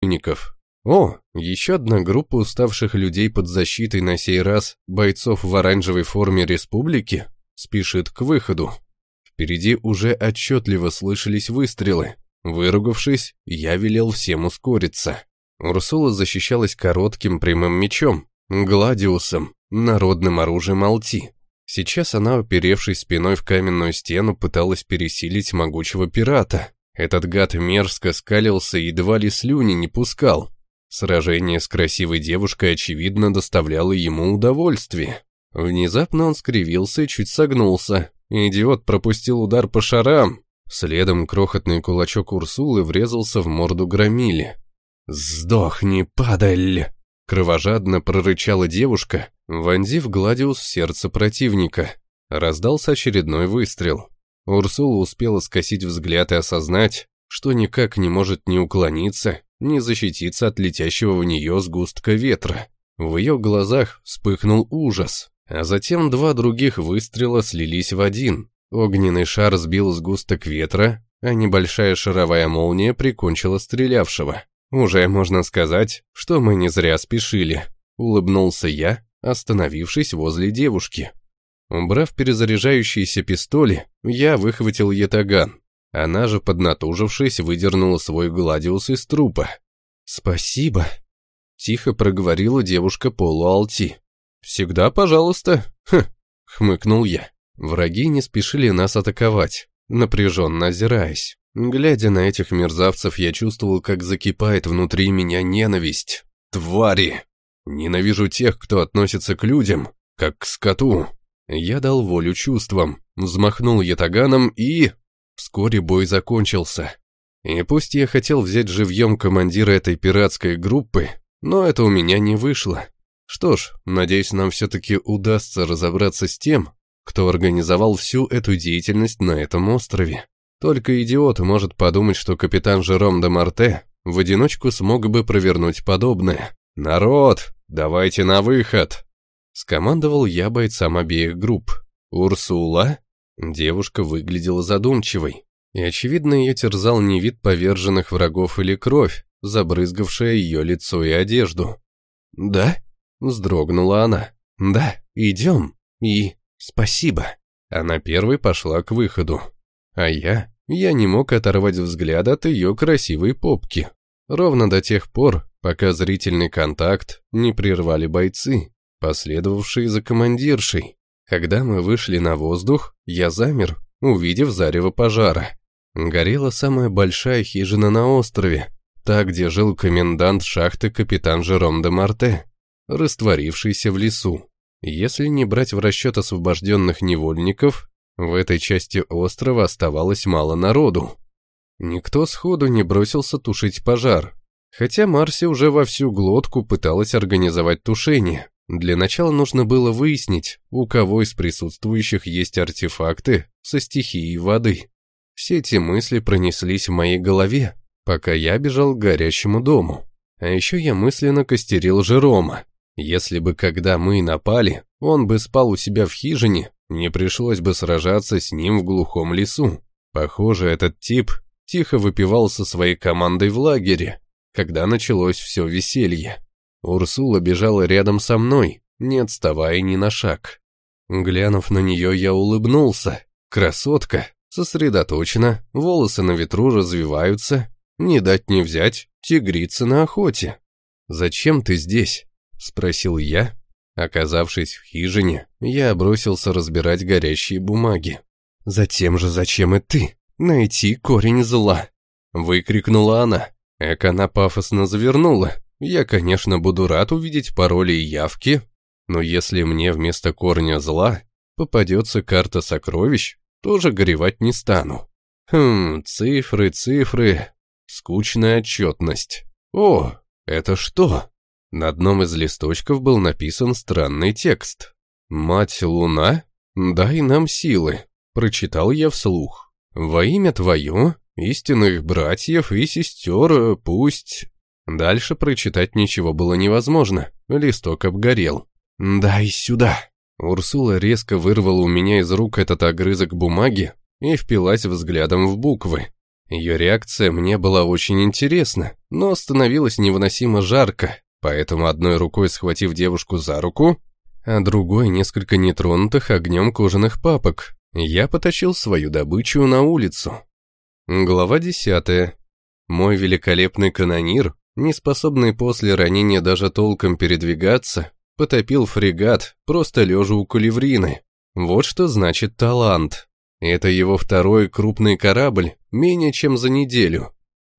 противников. О, еще одна группа уставших людей под защитой на сей раз бойцов в оранжевой форме республики спешит к выходу. Впереди уже отчетливо слышались выстрелы. Выругавшись, я велел всем ускориться. Урсула защищалась коротким прямым мечом, гладиусом, народным оружием Алти. Сейчас она, оперевшись спиной в каменную стену, пыталась пересилить могучего пирата. Этот гад мерзко скалился и едва ли слюни не пускал. Сражение с красивой девушкой, очевидно, доставляло ему удовольствие. Внезапно он скривился и чуть согнулся. Идиот пропустил удар по шарам. Следом крохотный кулачок Урсулы врезался в морду громили. «Сдохни, падаль!» Кровожадно прорычала девушка, вонзив гладиус в сердце противника. Раздался очередной выстрел. Урсула успела скосить взгляд и осознать, что никак не может ни уклониться, ни защититься от летящего в нее сгустка ветра. В ее глазах вспыхнул ужас, а затем два других выстрела слились в один. Огненный шар сбил сгусток ветра, а небольшая шаровая молния прикончила стрелявшего. «Уже можно сказать, что мы не зря спешили», — улыбнулся я, остановившись возле девушки. Убрав перезаряжающиеся пистоли, я выхватил ятаган. Она же, поднатужившись, выдернула свой гладиус из трупа. «Спасибо», — тихо проговорила девушка полуалти. «Всегда пожалуйста», хм, — хмыкнул я. Враги не спешили нас атаковать, напряженно озираясь. Глядя на этих мерзавцев, я чувствовал, как закипает внутри меня ненависть. Твари! Ненавижу тех, кто относится к людям, как к скоту. Я дал волю чувствам, взмахнул ятаганом и... Вскоре бой закончился. И пусть я хотел взять живьем командира этой пиратской группы, но это у меня не вышло. Что ж, надеюсь, нам все-таки удастся разобраться с тем, кто организовал всю эту деятельность на этом острове. Только идиот может подумать, что капитан Жером де Марте в одиночку смог бы провернуть подобное. «Народ, давайте на выход!» Скомандовал я бойцам обеих групп. «Урсула?» Девушка выглядела задумчивой. И, очевидно, ее терзал не вид поверженных врагов или кровь, забрызгавшая ее лицо и одежду. «Да?» — вздрогнула она. «Да, идем. И спасибо». Она первой пошла к выходу. А я, я не мог оторвать взгляд от ее красивой попки. Ровно до тех пор, пока зрительный контакт не прервали бойцы, последовавшие за командиршей. Когда мы вышли на воздух, я замер, увидев зарево пожара. Горела самая большая хижина на острове, та, где жил комендант шахты капитан Жером де Марте, растворившийся в лесу. Если не брать в расчет освобожденных невольников, в этой части острова оставалось мало народу. Никто сходу не бросился тушить пожар, хотя Марси уже во всю глотку пыталась организовать тушение. Для начала нужно было выяснить, у кого из присутствующих есть артефакты со стихией воды. Все эти мысли пронеслись в моей голове, пока я бежал к горящему дому. А еще я мысленно костерил Жерома. Если бы, когда мы напали, он бы спал у себя в хижине, не пришлось бы сражаться с ним в глухом лесу. Похоже, этот тип тихо выпивал со своей командой в лагере, когда началось все веселье. Урсула бежала рядом со мной, не отставая ни на шаг. Глянув на нее, я улыбнулся. Красотка, сосредоточена, волосы на ветру развиваются, не дать не взять, тигрица на охоте. «Зачем ты здесь?» — спросил я, Оказавшись в хижине, я бросился разбирать горящие бумаги. «Затем же зачем и ты? Найти корень зла!» Выкрикнула она. Эк она пафосно завернула. Я, конечно, буду рад увидеть пароли и явки, но если мне вместо корня зла попадется карта сокровищ, тоже горевать не стану. Хм, цифры, цифры, скучная отчетность. О, это что? На одном из листочков был написан странный текст. «Мать Луна, дай нам силы», — прочитал я вслух. «Во имя твое, истинных братьев и сестер, пусть...» Дальше прочитать ничего было невозможно, листок обгорел. «Дай сюда!» Урсула резко вырвала у меня из рук этот огрызок бумаги и впилась взглядом в буквы. Ее реакция мне была очень интересна, но становилось невыносимо жарко, поэтому одной рукой схватив девушку за руку, а другой несколько нетронутых огнем кожаных папок, я потащил свою добычу на улицу. Глава десятая. Мой великолепный канонир, не способный после ранения даже толком передвигаться, потопил фрегат, просто лежа у кулеврины. Вот что значит талант. Это его второй крупный корабль, менее чем за неделю.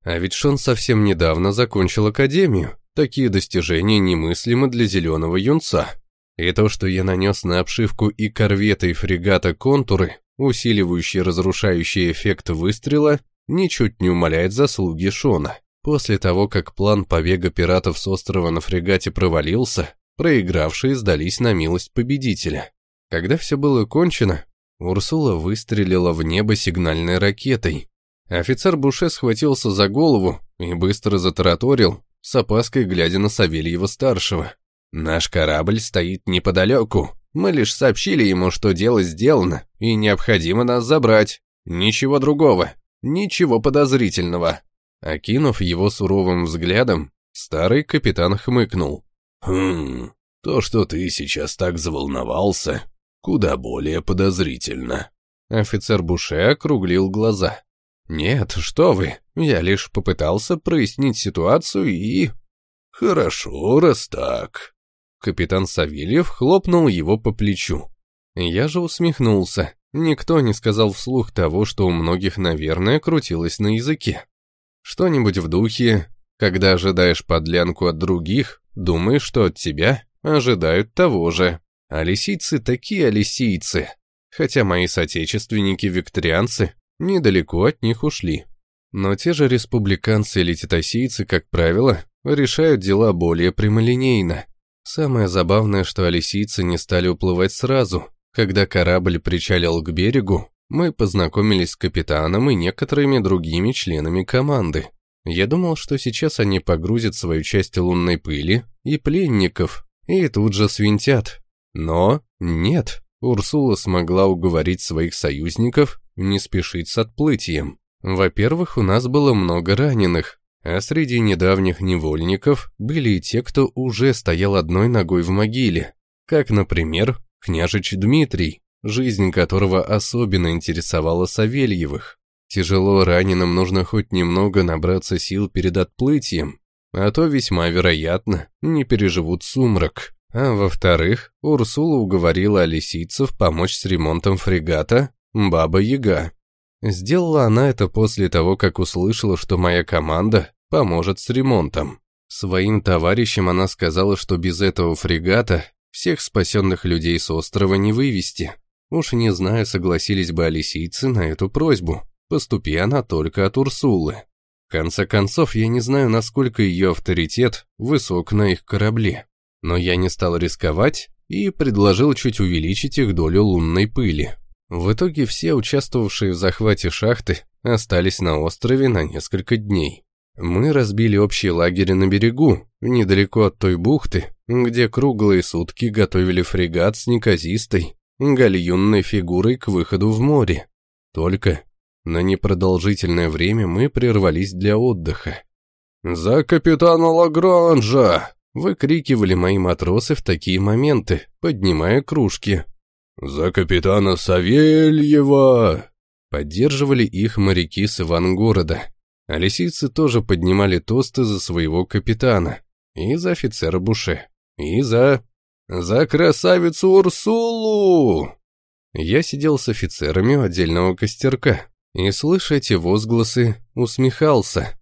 А ведь Шон совсем недавно закончил академию. Такие достижения немыслимы для зеленого юнца. И то, что я нанес на обшивку и корвета, и фрегата контуры, усиливающие разрушающий эффект выстрела, ничуть не умаляет заслуги Шона. После того, как план побега пиратов с острова на фрегате провалился, проигравшие сдались на милость победителя. Когда все было кончено, Урсула выстрелила в небо сигнальной ракетой. Офицер Буше схватился за голову и быстро затараторил, с опаской глядя на Савельева-старшего. «Наш корабль стоит неподалеку. Мы лишь сообщили ему, что дело сделано, и необходимо нас забрать. Ничего другого, ничего подозрительного». Окинув его суровым взглядом, старый капитан хмыкнул. «Хм, то, что ты сейчас так заволновался, куда более подозрительно». Офицер Буше округлил глаза. «Нет, что вы, я лишь попытался прояснить ситуацию и...» «Хорошо, раз так». Капитан Савельев хлопнул его по плечу. Я же усмехнулся. Никто не сказал вслух того, что у многих, наверное, крутилось на языке. Что-нибудь в духе, когда ожидаешь подлянку от других, думаешь, что от тебя ожидают того же. А лисицы такие лисийцы. Хотя мои соотечественники-викторианцы недалеко от них ушли. Но те же республиканцы или титосийцы, как правило, решают дела более прямолинейно. Самое забавное, что алисийцы не стали уплывать сразу. Когда корабль причалил к берегу, мы познакомились с капитаном и некоторыми другими членами команды. Я думал, что сейчас они погрузят свою часть лунной пыли и пленников, и тут же свинтят. Но нет, Урсула смогла уговорить своих союзников не спешить с отплытием. Во-первых, у нас было много раненых, а среди недавних невольников были и те, кто уже стоял одной ногой в могиле, как, например, княжич Дмитрий, жизнь которого особенно интересовала Савельевых. Тяжело раненым нужно хоть немного набраться сил перед отплытием, а то весьма вероятно не переживут сумрак. А во-вторых, Урсула уговорила лисицев помочь с ремонтом фрегата «Баба-Яга». Сделала она это после того, как услышала, что моя команда поможет с ремонтом. Своим товарищам она сказала, что без этого фрегата всех спасенных людей с острова не вывести. Уж не знаю, согласились бы алисийцы на эту просьбу, поступи она только от Урсулы. В конце концов, я не знаю, насколько ее авторитет высок на их корабле. Но я не стал рисковать и предложил чуть увеличить их долю лунной пыли. В итоге все участвовавшие в захвате шахты остались на острове на несколько дней. Мы разбили общий лагерь на берегу, недалеко от той бухты, где круглые сутки готовили фрегат с неказистой, гальюнной фигурой к выходу в море. Только на непродолжительное время мы прервались для отдыха. «За капитана Лагранжа!» — выкрикивали мои матросы в такие моменты, поднимая кружки. «За капитана Савельева!» Поддерживали их моряки с Ивангорода. А лисицы тоже поднимали тосты за своего капитана. И за офицера Буше. И за «За красавицу Урсулу!» Я сидел с офицерами у отдельного костерка и, слыша эти возгласы, усмехался.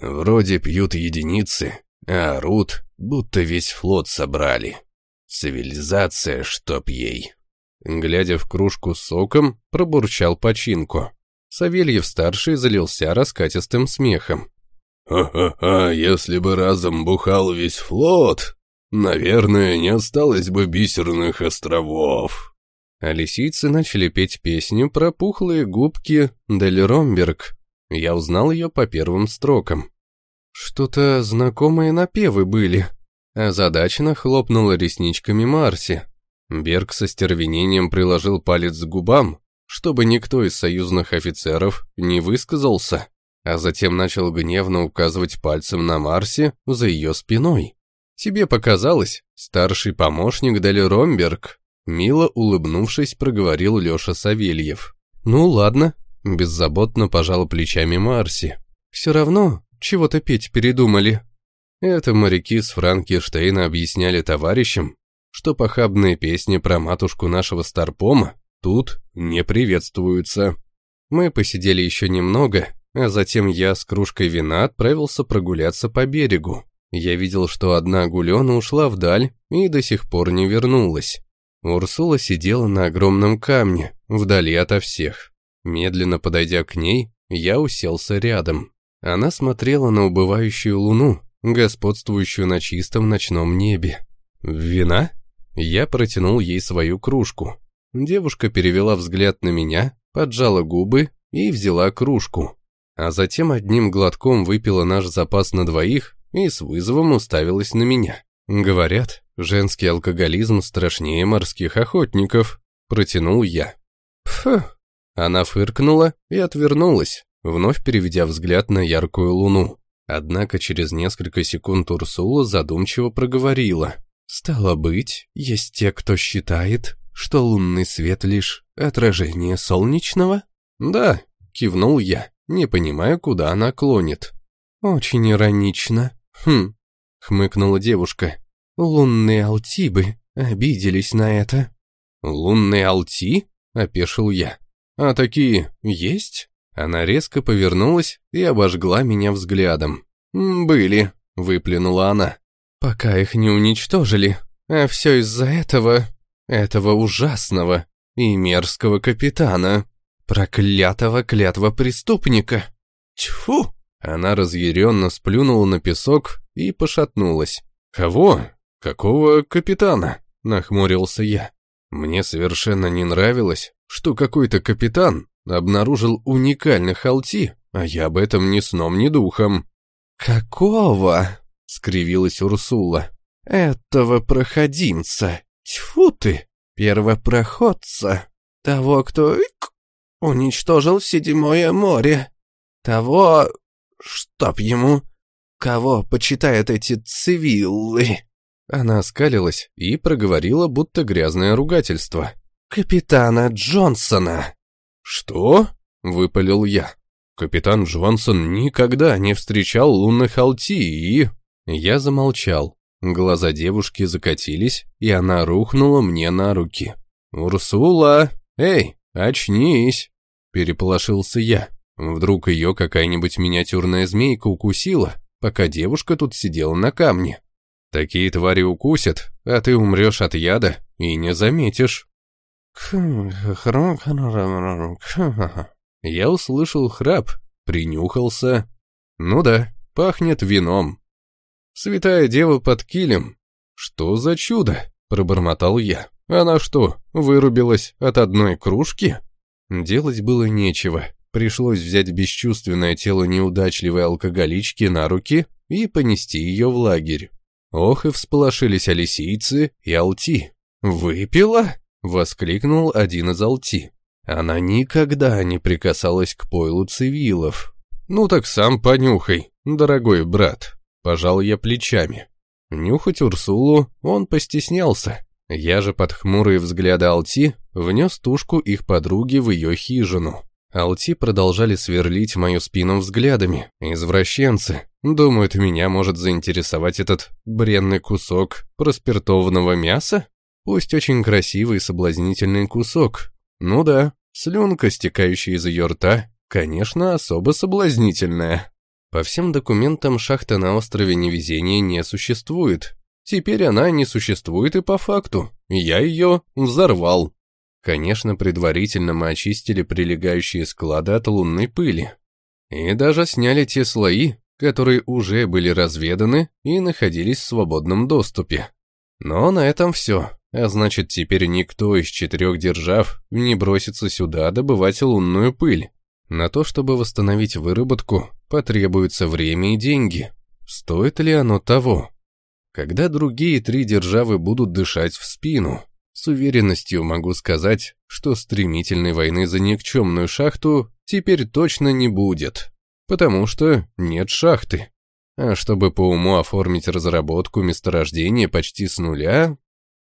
Вроде пьют единицы, а орут, будто весь флот собрали. Цивилизация, чтоб ей. Глядя в кружку с соком, пробурчал починку. Савельев-старший залился раскатистым смехом. «Ха-ха-ха, если бы разом бухал весь флот, Наверное, не осталось бы бисерных островов. А лисицы начали петь песню про пухлые губки Дель Ромберг. Я узнал ее по первым строкам. Что-то знакомые напевы были. Озадаченно хлопнула ресничками Марси. Берг со стервенением приложил палец к губам, чтобы никто из союзных офицеров не высказался. а затем начал гневно указывать пальцем на Марсе за ее спиной. «Тебе показалось, старший помощник Дели Ромберг?» Мило улыбнувшись, проговорил Леша Савельев. «Ну ладно», — беззаботно пожал плечами Марси. «Все равно, чего-то петь передумали». Это моряки с Франкенштейна объясняли товарищам, что похабные песни про матушку нашего Старпома тут не приветствуются. Мы посидели еще немного, а затем я с кружкой вина отправился прогуляться по берегу. Я видел, что одна гулена ушла вдаль и до сих пор не вернулась. Урсула сидела на огромном камне, вдали ото всех. Медленно подойдя к ней, я уселся рядом. Она смотрела на убывающую луну, господствующую на чистом ночном небе. «Вина?» Я протянул ей свою кружку. Девушка перевела взгляд на меня, поджала губы и взяла кружку а затем одним глотком выпила наш запас на двоих и с вызовом уставилась на меня. Говорят, женский алкоголизм страшнее морских охотников, протянул я. Фу. Она фыркнула и отвернулась, вновь переведя взгляд на яркую луну. Однако через несколько секунд Урсула задумчиво проговорила. «Стало быть, есть те, кто считает, что лунный свет лишь отражение солнечного?» «Да», — кивнул я не понимая, куда она клонит. «Очень иронично. Хм», — хмыкнула девушка. «Лунные алтибы обиделись на это». «Лунные алти?» — опешил я. «А такие есть?» Она резко повернулась и обожгла меня взглядом. «Были», — выплюнула она. «Пока их не уничтожили, а все из-за этого, этого ужасного и мерзкого капитана». Проклятого клятва преступника! Тьфу! Она разъяренно сплюнула на песок и пошатнулась. «Кого? Какого капитана?» – нахмурился я. Мне совершенно не нравилось, что какой-то капитан обнаружил уникальный халти, а я об этом ни сном, ни духом. «Какого?» — скривилась Урсула. «Этого проходимца! Тьфу ты! Первопроходца! Того, кто уничтожил седьмое море. Того, чтоб ему, кого почитают эти цивиллы. Она оскалилась и проговорила, будто грязное ругательство. «Капитана Джонсона!» «Что?» — выпалил я. Капитан Джонсон никогда не встречал лунных алти и... Я замолчал. Глаза девушки закатились, и она рухнула мне на руки. «Урсула! Эй, очнись!» Переполошился я. Вдруг ее какая-нибудь миниатюрная змейка укусила, пока девушка тут сидела на камне. Такие твари укусят, а ты умрешь от яда и не заметишь. Я услышал храп, принюхался. Ну да, пахнет вином. Святая дева под килем. Что за чудо? Пробормотал я. Она что, вырубилась от одной кружки? Делать было нечего. Пришлось взять бесчувственное тело неудачливой алкоголички на руки и понести ее в лагерь. Ох и всполошились алисийцы и алти. «Выпила?» — воскликнул один из алти. Она никогда не прикасалась к пойлу цивилов. «Ну так сам понюхай, дорогой брат», — пожал я плечами. Нюхать Урсулу он постеснялся, я же под хмурые взгляды Алти внес тушку их подруги в ее хижину. Алти продолжали сверлить мою спину взглядами. Извращенцы. Думают, меня может заинтересовать этот бренный кусок проспиртованного мяса? Пусть очень красивый и соблазнительный кусок. Ну да, слюнка, стекающая из ее рта, конечно, особо соблазнительная. По всем документам шахта на острове Невезения не существует, Теперь она не существует и по факту. Я ее взорвал. Конечно, предварительно мы очистили прилегающие склады от лунной пыли. И даже сняли те слои, которые уже были разведаны и находились в свободном доступе. Но на этом все. А значит, теперь никто из четырех держав не бросится сюда добывать лунную пыль. На то, чтобы восстановить выработку, потребуется время и деньги. Стоит ли оно того? Когда другие три державы будут дышать в спину, с уверенностью могу сказать, что стремительной войны за никчемную шахту теперь точно не будет. потому что нет шахты. А чтобы по уму оформить разработку месторождения почти с нуля,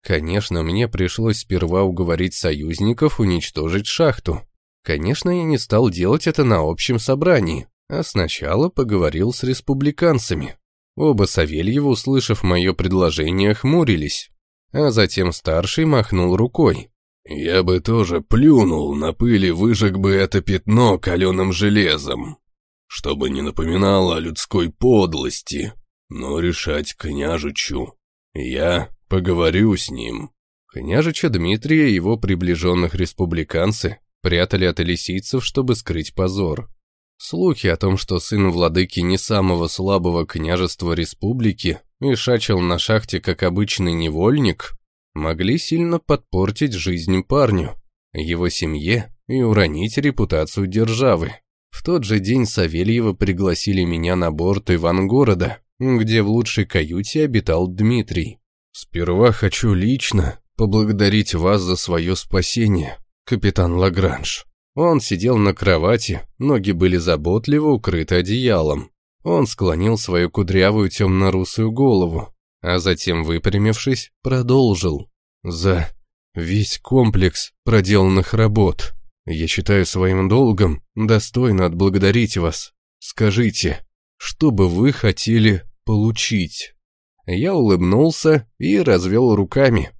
конечно, мне пришлось сперва уговорить союзников уничтожить шахту. Конечно, я не стал делать это на общем собрании, а сначала поговорил с республиканцами. Оба Савельева, услышав мое предложение, хмурились, а затем старший махнул рукой. «Я бы тоже плюнул на пыли, выжег бы это пятно каленым железом чтобы не напоминало о людской подлости, но решать княжичу. Я поговорю с ним». Княжича Дмитрия и его приближенных республиканцы прятали от элисийцев, чтобы скрыть позор. Слухи о том, что сын владыки не самого слабого княжества республики и шачил на шахте как обычный невольник, могли сильно подпортить жизнь парню, его семье и уронить репутацию державы. В тот же день Савельева пригласили меня на борт Ивангорода, где в лучшей каюте обитал Дмитрий. «Сперва хочу лично поблагодарить вас за свое спасение, капитан Лагранж». Он сидел на кровати, ноги были заботливо укрыты одеялом. Он склонил свою кудрявую темно-русую голову, а затем, выпрямившись, продолжил. «За весь комплекс проделанных работ». Я считаю своим долгом достойно отблагодарить вас. Скажите, что бы вы хотели получить?» Я улыбнулся и развел руками.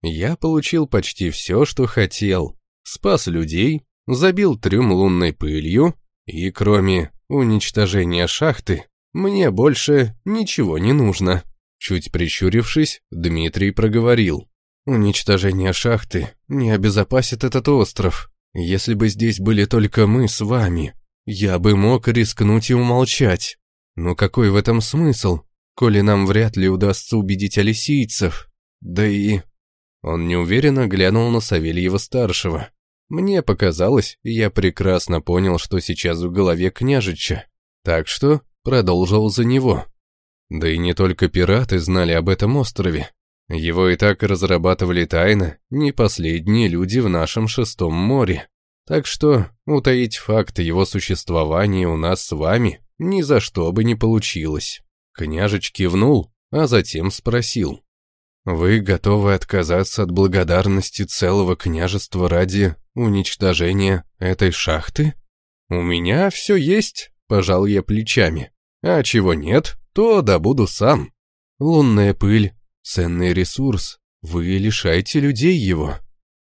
Я получил почти все, что хотел. Спас людей, забил трюм лунной пылью, и кроме уничтожения шахты, мне больше ничего не нужно. Чуть прищурившись, Дмитрий проговорил. «Уничтожение шахты не обезопасит этот остров. Если бы здесь были только мы с вами, я бы мог рискнуть и умолчать. Но какой в этом смысл, коли нам вряд ли удастся убедить алисийцев? Да и... Он неуверенно глянул на Савельева-старшего. Мне показалось, я прекрасно понял, что сейчас в голове княжича. Так что продолжил за него. Да и не только пираты знали об этом острове. Его и так разрабатывали тайно не последние люди в нашем шестом море. Так что утаить факт его существования у нас с вами ни за что бы не получилось. Княжич кивнул, а затем спросил. «Вы готовы отказаться от благодарности целого княжества ради уничтожения этой шахты?» «У меня все есть», — пожал я плечами. «А чего нет, то добуду сам. Лунная пыль Ценный ресурс. Вы лишаете людей его.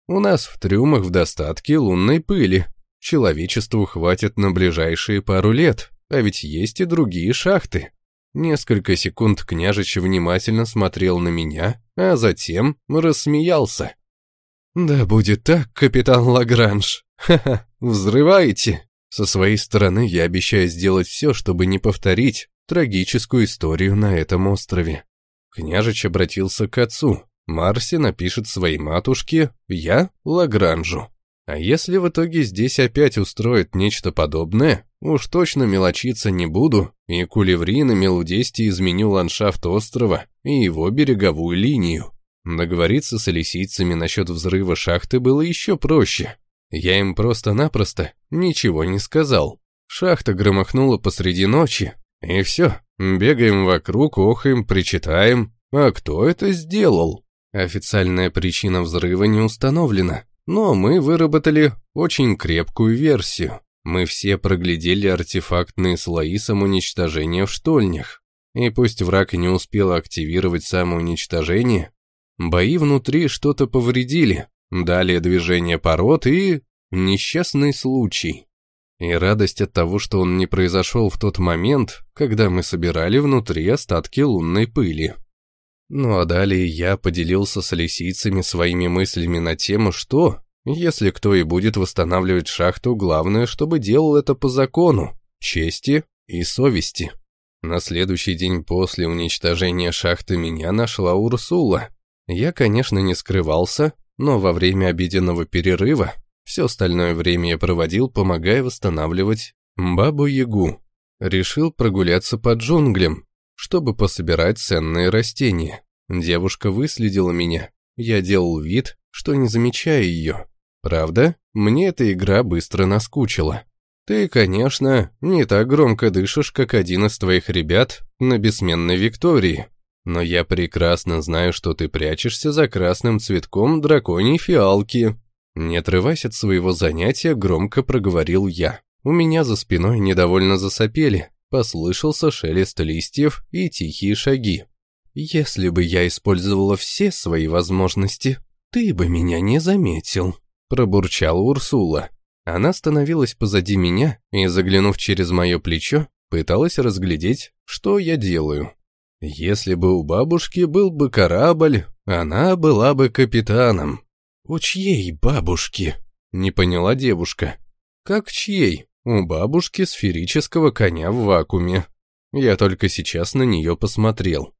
У нас в трюмах в достатке лунной пыли. Человечеству хватит на ближайшие пару лет, а ведь есть и другие шахты. Несколько секунд княжич внимательно смотрел на меня, а затем рассмеялся. «Да будет так, капитан Лагранж. Ха-ха, взрываете!» Со своей стороны я обещаю сделать все, чтобы не повторить трагическую историю на этом острове. Княжич обратился к отцу. Марси напишет своей матушке, я — Лагранжу. А если в итоге здесь опять устроят нечто подобное, уж точно мелочиться не буду, и кулеври на мелудесте изменю ландшафт острова и его береговую линию. Договориться с алисийцами насчет взрыва шахты было еще проще. Я им просто-напросто ничего не сказал. Шахта громыхнула посреди ночи, и все, Бегаем вокруг, охаем, причитаем. А кто это сделал? Официальная причина взрыва не установлена, но мы выработали очень крепкую версию. Мы все проглядели артефактные слои самоуничтожения в штольнях. И пусть враг не успел активировать самоуничтожение, бои внутри что-то повредили, далее движение пород и... несчастный случай. И радость от того, что он не произошел в тот момент, когда мы собирали внутри остатки лунной пыли. Ну а далее я поделился с лисицами своими мыслями на тему, что, если кто и будет восстанавливать шахту, главное, чтобы делал это по закону, чести и совести. На следующий день после уничтожения шахты меня нашла Урсула. Я, конечно, не скрывался, но во время обеденного перерыва все остальное время я проводил, помогая восстанавливать Бабу-Ягу. Решил прогуляться по джунглям, чтобы пособирать ценные растения. Девушка выследила меня. Я делал вид, что не замечаю ее. Правда, мне эта игра быстро наскучила. Ты, конечно, не так громко дышишь, как один из твоих ребят на бессменной Виктории, но я прекрасно знаю, что ты прячешься за красным цветком драконьей фиалки. Не отрываясь от своего занятия, громко проговорил я. У меня за спиной недовольно засопели, послышался шелест листьев и тихие шаги. «Если бы я использовала все свои возможности, ты бы меня не заметил», пробурчала Урсула. Она становилась позади меня и, заглянув через мое плечо, пыталась разглядеть, что я делаю. Если бы у бабушки был бы корабль, она была бы капитаном. «У чьей бабушки?» — не поняла девушка. «Как чьей? У бабушки сферического коня в вакууме. Я только сейчас на нее посмотрел.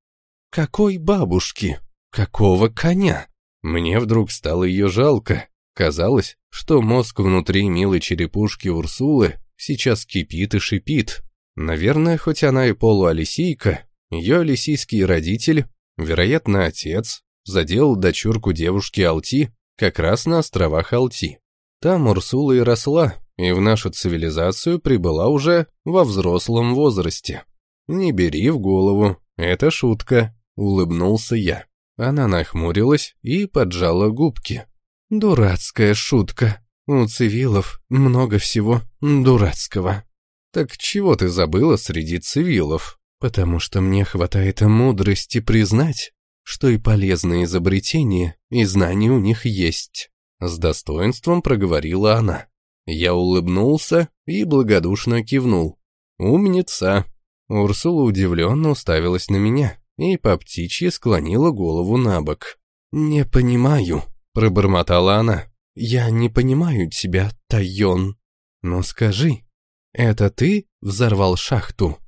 Какой бабушки? Какого коня? Мне вдруг стало ее жалко. Казалось, что мозг внутри милой черепушки Урсулы сейчас кипит и шипит. Наверное, хоть она и полуалисийка, ее алисийский родитель, вероятно, отец, задел дочурку девушки Алти как раз на островах Алти. Там Урсула и росла, и в нашу цивилизацию прибыла уже во взрослом возрасте. Не бери в голову, это шутка, улыбнулся я. Она нахмурилась и поджала губки. Дурацкая шутка. У цивилов много всего дурацкого. Так чего ты забыла среди цивилов? Потому что мне хватает мудрости признать, что и полезные изобретения, и знания у них есть. С достоинством проговорила она. Я улыбнулся и благодушно кивнул. «Умница!» Урсула удивленно уставилась на меня и по птичьи склонила голову на бок. «Не понимаю», — пробормотала она. «Я не понимаю тебя, Тайон. Но скажи, это ты взорвал шахту?»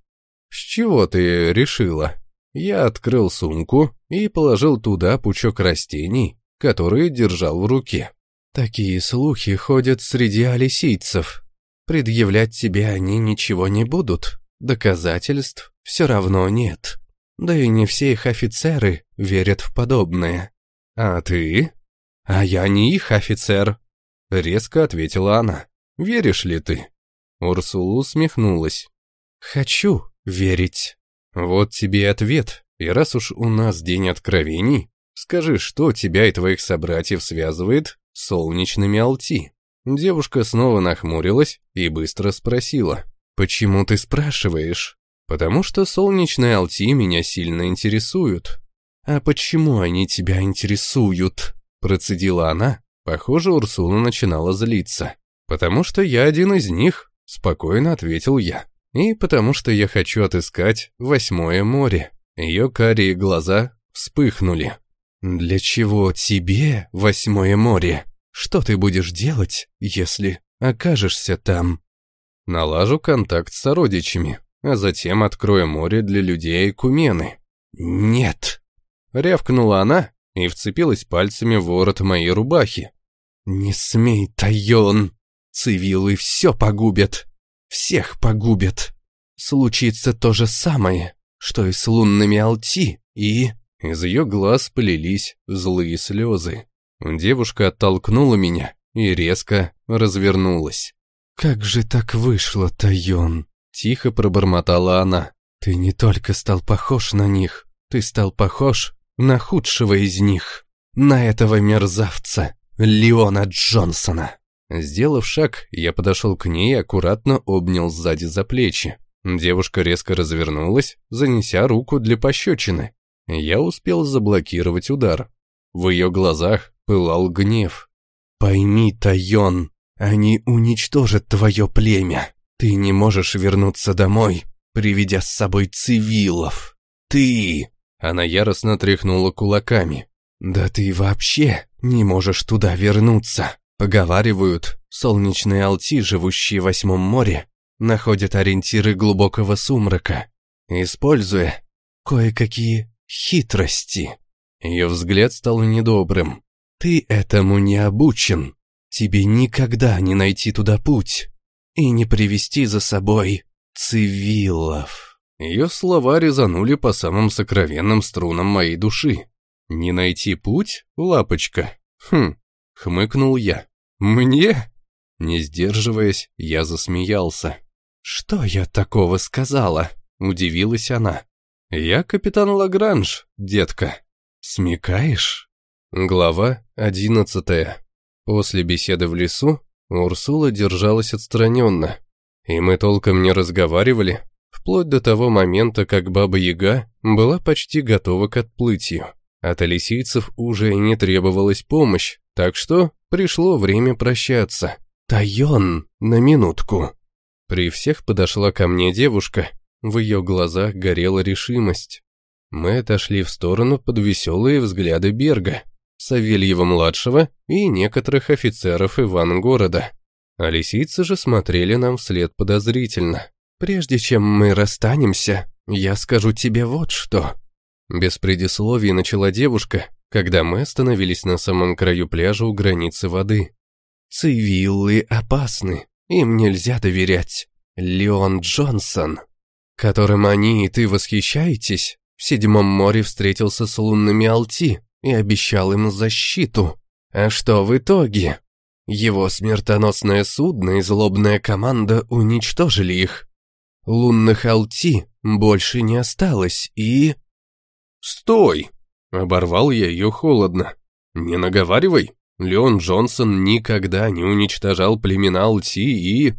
«С чего ты решила?» Я открыл сумку и положил туда пучок растений, которые держал в руке. Такие слухи ходят среди алисийцев. Предъявлять тебе они ничего не будут. Доказательств все равно нет. Да и не все их офицеры верят в подобное. А ты? А я не их офицер. Резко ответила она. Веришь ли ты? Урсула усмехнулась. Хочу верить. Вот тебе и ответ. И раз уж у нас день откровений, скажи, что тебя и твоих собратьев связывает солнечными алти. Девушка снова нахмурилась и быстро спросила. «Почему ты спрашиваешь?» «Потому что солнечные алти меня сильно интересуют». «А почему они тебя интересуют?» Процедила она. Похоже, Урсула начинала злиться. «Потому что я один из них», — спокойно ответил я. «И потому что я хочу отыскать восьмое море». Ее карие глаза вспыхнули. «Для чего тебе восьмое море? Что ты будешь делать, если окажешься там?» «Налажу контакт с сородичами, а затем открою море для людей Кумены». «Нет!» — рявкнула она и вцепилась пальцами в ворот моей рубахи. «Не смей, Тайон! Цивилы все погубят! Всех погубят! Случится то же самое, что и с лунными Алти и...» Из ее глаз полились злые слезы. Девушка оттолкнула меня и резко развернулась. «Как же так вышло, Тайон?» Тихо пробормотала она. «Ты не только стал похож на них, ты стал похож на худшего из них, на этого мерзавца, Леона Джонсона». Сделав шаг, я подошел к ней и аккуратно обнял сзади за плечи. Девушка резко развернулась, занеся руку для пощечины. Я успел заблокировать удар. В ее глазах пылал гнев. «Пойми, Тайон, они уничтожат твое племя. Ты не можешь вернуться домой, приведя с собой цивилов. Ты...» Она яростно тряхнула кулаками. «Да ты вообще не можешь туда вернуться. Поговаривают, солнечные алти, живущие в Восьмом море, находят ориентиры глубокого сумрака, используя кое-какие хитрости. Ее взгляд стал недобрым. Ты этому не обучен. Тебе никогда не найти туда путь и не привести за собой цивилов. Ее слова резанули по самым сокровенным струнам моей души. Не найти путь, лапочка? Хм, хмыкнул я. Мне? Не сдерживаясь, я засмеялся. «Что я такого сказала?» — удивилась она. «Я капитан Лагранж, детка. Смекаешь?» Глава одиннадцатая. После беседы в лесу Урсула держалась отстраненно, и мы толком не разговаривали, вплоть до того момента, как Баба-Яга была почти готова к отплытию. От алисийцев уже не требовалась помощь, так что пришло время прощаться. «Тайон, на минутку!» При всех подошла ко мне девушка, в ее глазах горела решимость. Мы отошли в сторону под веселые взгляды Берга, Савельева-младшего и некоторых офицеров Иван-города. А лисицы же смотрели нам вслед подозрительно. «Прежде чем мы расстанемся, я скажу тебе вот что». Без предисловий начала девушка, когда мы остановились на самом краю пляжа у границы воды. «Цивиллы опасны, им нельзя доверять. Леон Джонсон, которым они и ты восхищаетесь, в Седьмом море встретился с лунными Алти и обещал им защиту. А что в итоге? Его смертоносное судно и злобная команда уничтожили их. Лунных Алти больше не осталось и... «Стой!» — оборвал я ее холодно. «Не наговаривай. Леон Джонсон никогда не уничтожал племена Алти и...»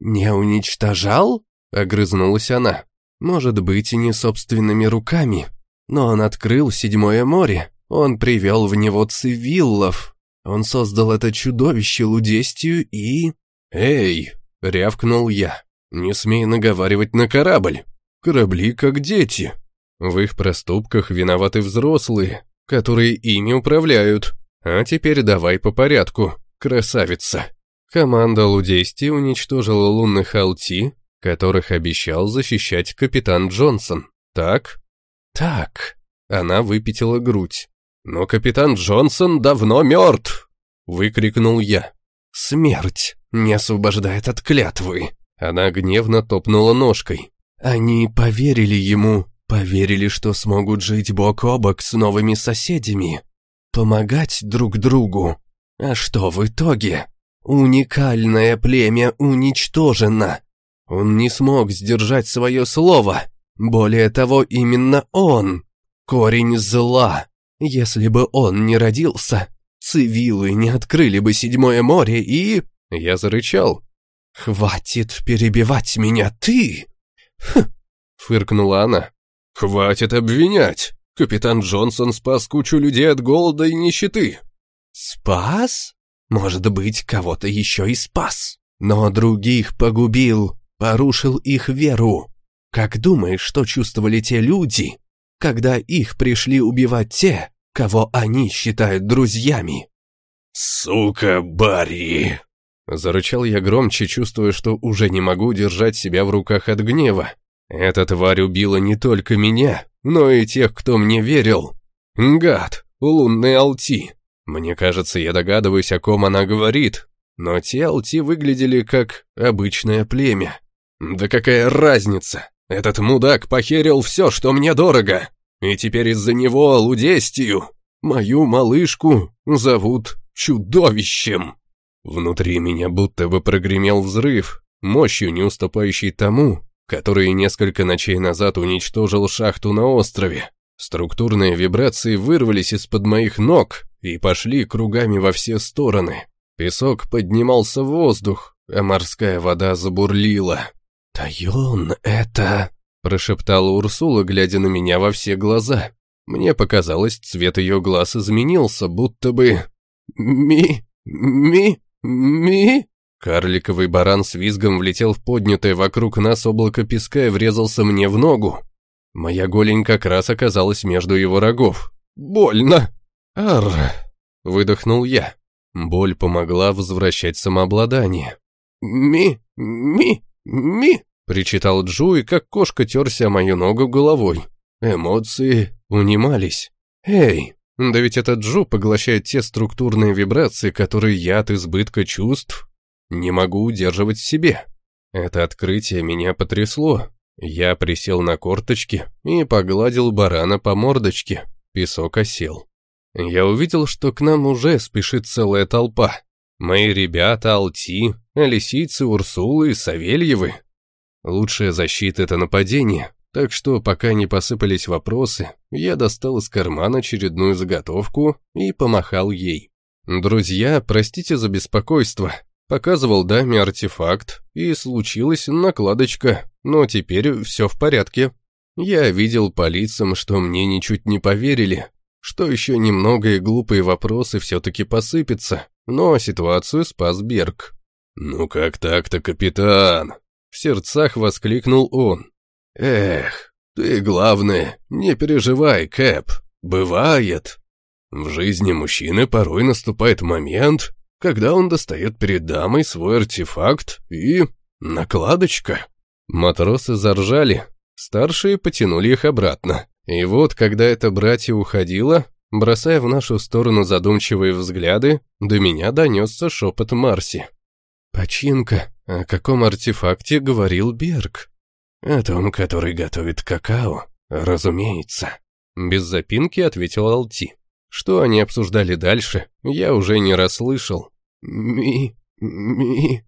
«Не уничтожал?» — огрызнулась она. «Может быть, и не собственными руками, но он открыл Седьмое море, он привел в него цивиллов. Он создал это чудовище Лудестию и... «Эй!» — рявкнул я. «Не смей наговаривать на корабль. Корабли как дети. В их проступках виноваты взрослые, которые ими управляют. А теперь давай по порядку, красавица». Команда Лудести уничтожила лунных Алти, которых обещал защищать капитан Джонсон. Так? Так. Она выпятила грудь. «Но капитан Джонсон давно мертв!» — выкрикнул я. «Смерть не освобождает от клятвы!» Она гневно топнула ножкой. «Они поверили ему, поверили, что смогут жить бок о бок с новыми соседями, помогать друг другу. А что в итоге? Уникальное племя уничтожено. Он не смог сдержать свое слово. Более того, именно он — корень зла. Если бы он не родился, цивилы не открыли бы Седьмое море и... Я зарычал. «Хватит перебивать меня, ты!» «Хм!» — фыркнула она. «Хватит обвинять! Капитан Джонсон спас кучу людей от голода и нищеты!» «Спас? Может быть, кого-то еще и спас. Но других погубил, порушил их веру. Как думаешь, что чувствовали те люди, когда их пришли убивать те, кого они считают друзьями. «Сука, Барри!» Зарычал я громче, чувствуя, что уже не могу держать себя в руках от гнева. Эта тварь убила не только меня, но и тех, кто мне верил. Гад, лунный Алти. Мне кажется, я догадываюсь, о ком она говорит, но те Алти выглядели как обычное племя. Да какая разница? Этот мудак похерил все, что мне дорого. И теперь из-за него Лудестию, мою малышку, зовут чудовищем. Внутри меня будто бы прогремел взрыв, мощью не уступающий тому, который несколько ночей назад уничтожил шахту на острове. Структурные вибрации вырвались из-под моих ног и пошли кругами во все стороны. Песок поднимался в воздух, а морская вода забурлила. «Тайон, это...» прошептала Урсула, глядя на меня во все глаза. Мне показалось, цвет ее глаз изменился, будто бы... «Ми... ми... ми...» Карликовый баран с визгом влетел в поднятое вокруг нас облако песка и врезался мне в ногу. Моя голень как раз оказалась между его рогов. «Больно!» «Арр!» — выдохнул я. Боль помогла возвращать самообладание. «Ми... ми... ми...» Причитал Джу и как кошка терся мою ногу головой. Эмоции унимались. «Эй, да ведь этот Джу поглощает те структурные вибрации, которые я от избытка чувств не могу удерживать в себе». Это открытие меня потрясло. Я присел на корточки и погладил барана по мордочке. Песок осел. Я увидел, что к нам уже спешит целая толпа. Мои ребята Алти, Лисицы, Урсулы и Савельевы. Лучшая защита — это нападение, так что пока не посыпались вопросы, я достал из кармана очередную заготовку и помахал ей. «Друзья, простите за беспокойство. Показывал даме артефакт, и случилась накладочка, но теперь все в порядке. Я видел по лицам, что мне ничуть не поверили, что еще немного и глупые вопросы все-таки посыпятся, но ситуацию спас Берг. «Ну как так-то, капитан?» В сердцах воскликнул он. «Эх, ты, главное, не переживай, Кэп, бывает. В жизни мужчины порой наступает момент, когда он достает перед дамой свой артефакт и... накладочка». Матросы заржали, старшие потянули их обратно. И вот, когда это братья уходило, бросая в нашу сторону задумчивые взгляды, до меня донесся шепот Марси. «Починка, о каком артефакте говорил Берг?» «О том, который готовит какао, разумеется», — без запинки ответил Алти. Что они обсуждали дальше, я уже не расслышал. «Ми... ми...»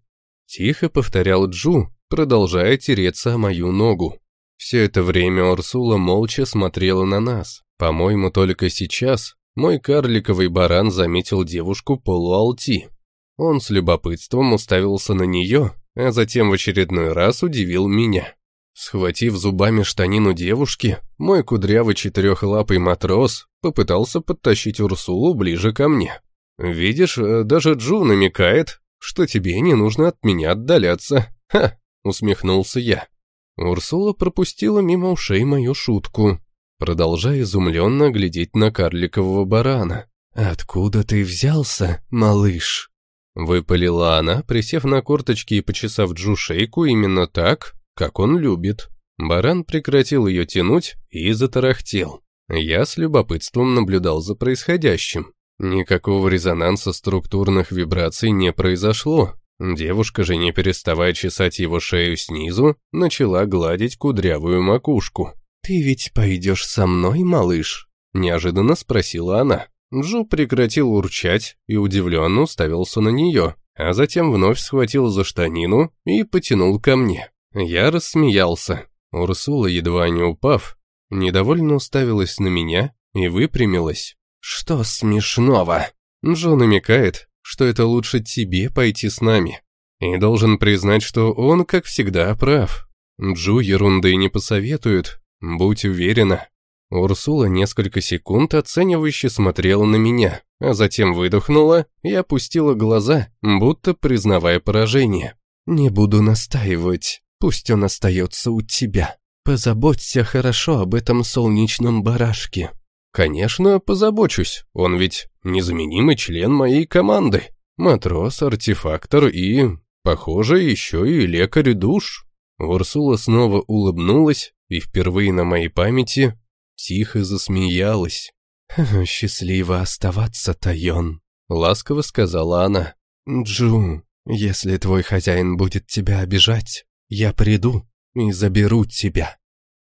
Тихо повторял Джу, продолжая тереться о мою ногу. Все это время Урсула молча смотрела на нас. По-моему, только сейчас мой карликовый баран заметил девушку полуалти. Он с любопытством уставился на нее, а затем в очередной раз удивил меня. Схватив зубами штанину девушки, мой кудрявый четырехлапый матрос попытался подтащить Урсулу ближе ко мне. «Видишь, э, даже Джу намекает, что тебе не нужно от меня отдаляться. Ха!» — усмехнулся я. Урсула пропустила мимо ушей мою шутку, продолжая изумленно глядеть на карликового барана. «Откуда ты взялся, малыш?» Выпалила она, присев на корточки и почесав Джу шейку именно так, как он любит. Баран прекратил ее тянуть и затарахтел. Я с любопытством наблюдал за происходящим. Никакого резонанса структурных вибраций не произошло, Девушка же, не переставая чесать его шею снизу, начала гладить кудрявую макушку. «Ты ведь пойдешь со мной, малыш?» – неожиданно спросила она. Джу прекратил урчать и удивленно уставился на нее, а затем вновь схватил за штанину и потянул ко мне. Я рассмеялся. Урсула, едва не упав, недовольно уставилась на меня и выпрямилась. «Что смешного?» Джо намекает, что это лучше тебе пойти с нами. И должен признать, что он, как всегда, прав. Джу ерунды не посоветует, будь уверена. Урсула несколько секунд оценивающе смотрела на меня, а затем выдохнула и опустила глаза, будто признавая поражение. «Не буду настаивать, пусть он остается у тебя. Позаботься хорошо об этом солнечном барашке». «Конечно, позабочусь, он ведь незаменимый член моей команды. Матрос, артефактор и, похоже, еще и лекарь душ. Урсула снова улыбнулась и впервые на моей памяти тихо засмеялась. «Счастливо оставаться, Тайон», — ласково сказала она. «Джу, если твой хозяин будет тебя обижать, я приду и заберу тебя».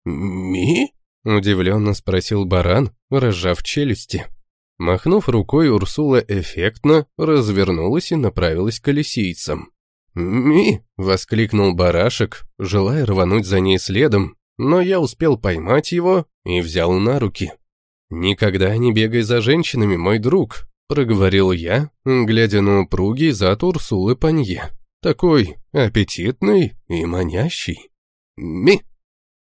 «Ми?» — удивленно спросил баран, разжав челюсти. Махнув рукой, Урсула эффектно развернулась и направилась к лисийцам. «Ми!» — воскликнул барашек, желая рвануть за ней следом, но я успел поймать его и взял на руки. «Никогда не бегай за женщинами, мой друг», — проговорил я, глядя на упругий зад Урсулы Панье. «Такой аппетитный и манящий». «Ми!»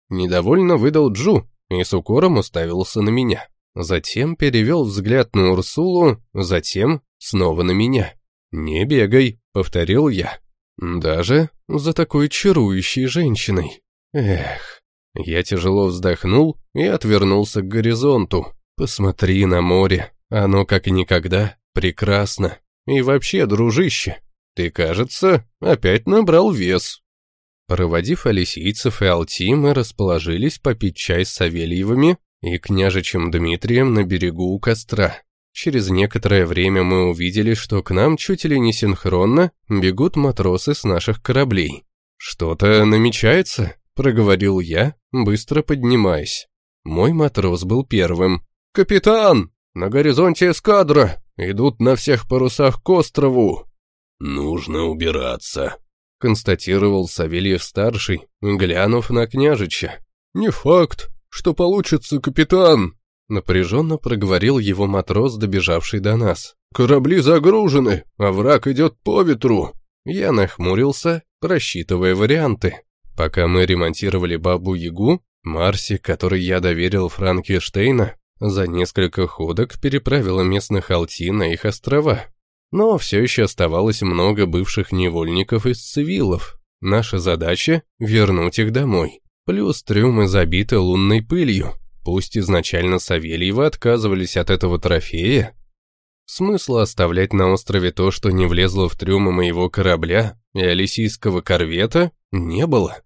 Недовольно выдал Джу и с укором уставился на меня. Затем перевел взгляд на Урсулу, затем снова на меня. «Не бегай», — повторил я. «Даже за такой чарующей женщиной. Эх». Я тяжело вздохнул и отвернулся к горизонту. «Посмотри на море, оно как никогда прекрасно. И вообще, дружище, ты, кажется, опять набрал вес». Проводив алисийцев и алти, мы расположились попить чай с Савельевыми и княжичем Дмитрием на берегу у костра. Через некоторое время мы увидели, что к нам чуть ли не синхронно бегут матросы с наших кораблей. «Что-то намечается?» – проговорил я, быстро поднимаясь. Мой матрос был первым. «Капитан! На горизонте эскадра! Идут на всех парусах к острову!» «Нужно убираться», — констатировал Савельев-старший, глянув на княжича. «Не факт, что получится, капитан», — напряженно проговорил его матрос, добежавший до нас. «Корабли загружены, а враг идет по ветру». Я нахмурился, просчитывая варианты. Пока мы ремонтировали Бабу-Ягу, Марси, которой я доверил Франкенштейна, за несколько ходок переправила местных Алти на их острова. Но все еще оставалось много бывших невольников из цивилов. Наша задача — вернуть их домой. Плюс трюмы забиты лунной пылью. Пусть изначально Савельевы отказывались от этого трофея. Смысла оставлять на острове то, что не влезло в трюмы моего корабля и алисийского корвета, не было.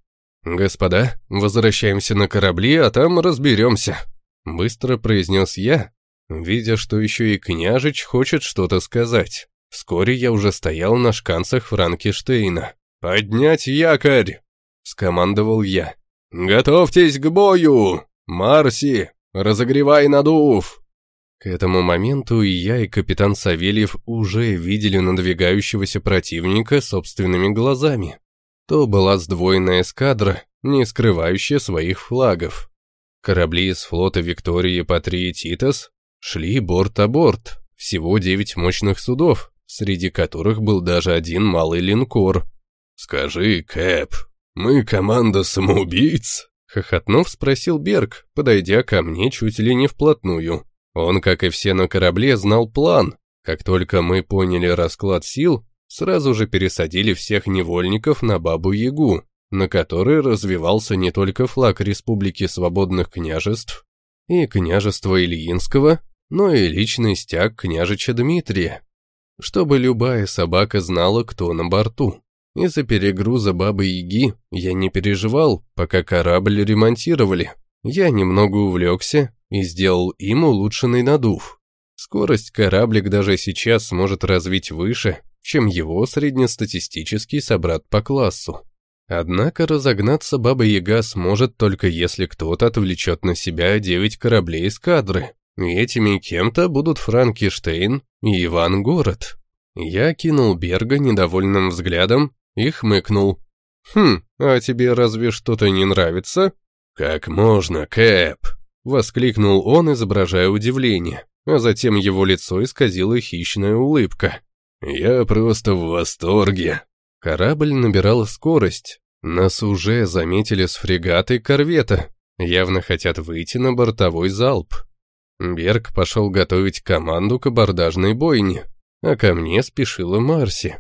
«Господа, возвращаемся на корабли, а там разберемся», — быстро произнес я, видя, что еще и княжич хочет что-то сказать. Вскоре я уже стоял на шканцах Франкенштейна. «Поднять якорь!» — скомандовал я. «Готовьтесь к бою! Марси, разогревай надув!» К этому моменту и я, и капитан Савельев уже видели надвигающегося противника собственными глазами. То была сдвоенная эскадра, не скрывающая своих флагов. Корабли из флота Виктории Патрии Титас шли борт-а-борт, всего девять мощных судов, среди которых был даже один малый линкор. «Скажи, Кэп, мы команда самоубийц?» Хохотнув, спросил Берг, подойдя ко мне чуть ли не вплотную. Он, как и все на корабле, знал план. Как только мы поняли расклад сил, сразу же пересадили всех невольников на Бабу-Ягу, на которой развивался не только флаг Республики Свободных Княжеств и княжества Ильинского, но и личный стяг княжича Дмитрия, чтобы любая собака знала, кто на борту. Из-за перегруза Бабы-Яги я не переживал, пока корабль ремонтировали. Я немного увлекся и сделал им улучшенный надув. Скорость кораблик даже сейчас сможет развить выше, чем его среднестатистический собрат по классу. Однако разогнаться Баба-Яга сможет только если кто-то отвлечет на себя девять кораблей эскадры. И этими кем-то будут Франкенштейн и Иван Город. Я кинул Берга недовольным взглядом и хмыкнул. «Хм, а тебе разве что-то не нравится?» «Как можно, Кэп?» — воскликнул он, изображая удивление, а затем его лицо исказила хищная улыбка. «Я просто в восторге». Корабль набирал скорость. Нас уже заметили с фрегата корвета. Явно хотят выйти на бортовой залп. Берг пошел готовить команду к абордажной бойне, а ко мне спешила Марси.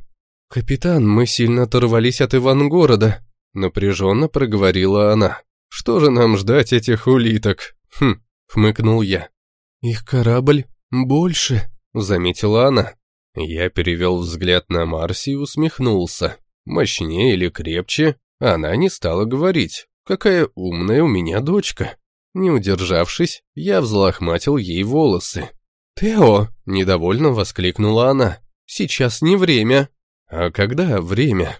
«Капитан, мы сильно оторвались от Ивангорода», — напряженно проговорила она. «Что же нам ждать этих улиток?» «Хм», — хмыкнул я. «Их корабль больше», — заметила она. Я перевел взгляд на Марси и усмехнулся. Мощнее или крепче, она не стала говорить. Какая умная у меня дочка. Не удержавшись, я взлохматил ей волосы. «Тео!» – недовольно воскликнула она. «Сейчас не время». «А когда время?»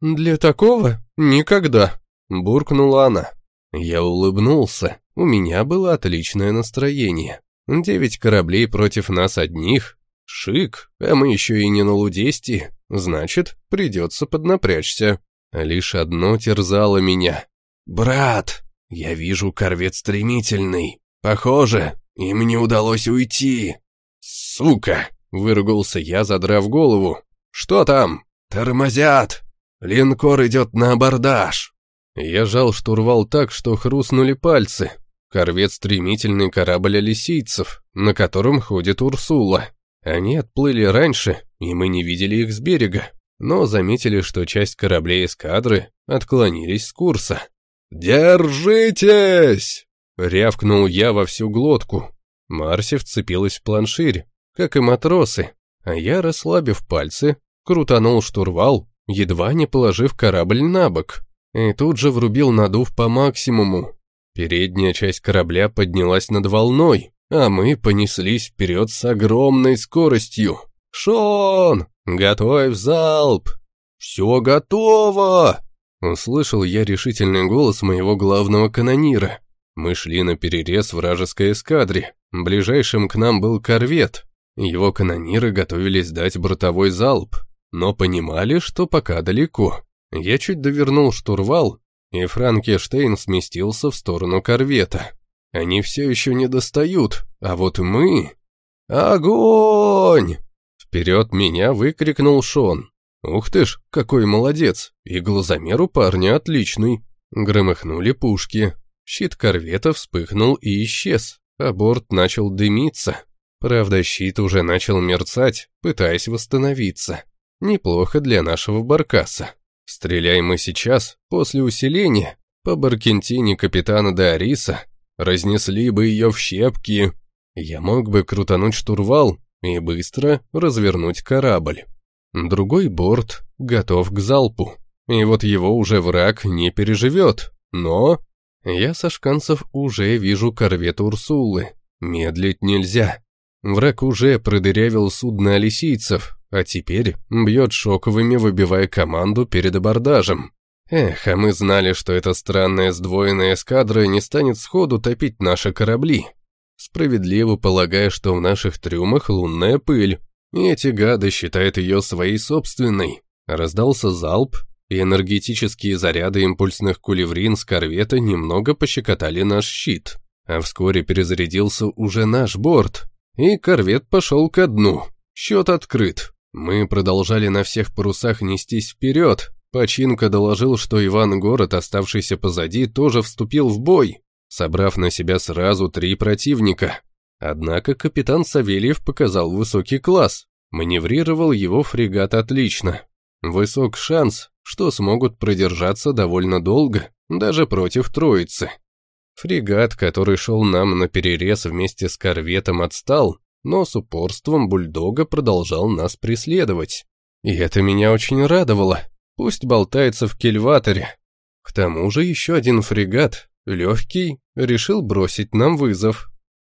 «Для такого никогда», – буркнула она. Я улыбнулся. У меня было отличное настроение. Девять кораблей против нас одних. Шик, а мы еще и не на Лудесте. Значит, придется поднапрячься. Лишь одно терзало меня. «Брат!» «Я вижу корвет стремительный. Похоже, им не удалось уйти». «Сука!» — выругался я, задрав голову. «Что там?» «Тормозят! Линкор идет на абордаж!» Я жал штурвал так, что хрустнули пальцы. Корвет — стремительный корабль лисийцев, на котором ходит Урсула. Они отплыли раньше, и мы не видели их с берега, но заметили, что часть кораблей эскадры отклонились с курса. «Держитесь!» — рявкнул я во всю глотку. Марси вцепилась в планширь, как и матросы, а я, расслабив пальцы, крутанул штурвал, едва не положив корабль на бок, и тут же врубил надув по максимуму. Передняя часть корабля поднялась над волной, а мы понеслись вперед с огромной скоростью. «Шон! Готовь залп!» «Все готово!» Услышал я решительный голос моего главного канонира. Мы шли на перерез вражеской эскадре. Ближайшим к нам был корвет. Его канониры готовились дать бортовой залп. но понимали, что пока далеко. Я чуть довернул штурвал, и Франкенштейн сместился в сторону корвета. Они все еще не достают, а вот мы... «Огонь!» Вперед меня выкрикнул Шон. «Ух ты ж, какой молодец! И глазомер у парня отличный!» Громыхнули пушки. Щит корвета вспыхнул и исчез, а борт начал дымиться. Правда, щит уже начал мерцать, пытаясь восстановиться. Неплохо для нашего баркаса. Стреляй мы сейчас, после усиления, по баркентине капитана Деориса, разнесли бы ее в щепки. Я мог бы крутануть штурвал и быстро развернуть корабль. Другой борт готов к залпу, и вот его уже враг не переживет, но... Я со шканцев уже вижу корвет Урсулы, медлить нельзя. Враг уже продырявил судно алисийцев, а теперь бьет шоковыми, выбивая команду перед абордажем. Эх, а мы знали, что эта странная сдвоенная эскадра не станет сходу топить наши корабли. Справедливо полагая, что в наших трюмах лунная пыль, и эти гады считают ее своей собственной. Раздался залп, и энергетические заряды импульсных кулеврин с корвета немного пощекотали наш щит. А вскоре перезарядился уже наш борт, и корвет пошел ко дну. Счет открыт. Мы продолжали на всех парусах нестись вперед. Починка доложил, что Иван-город, оставшийся позади, тоже вступил в бой, собрав на себя сразу три противника. Однако капитан Савельев показал высокий класс. Маневрировал его фрегат отлично. Высок шанс, что смогут продержаться довольно долго, даже против троицы. Фрегат, который шел нам на перерез вместе с корветом, отстал, но с упорством бульдога продолжал нас преследовать. И это меня очень радовало. Пусть болтается в кельваторе. К тому же еще один фрегат, легкий, решил бросить нам вызов.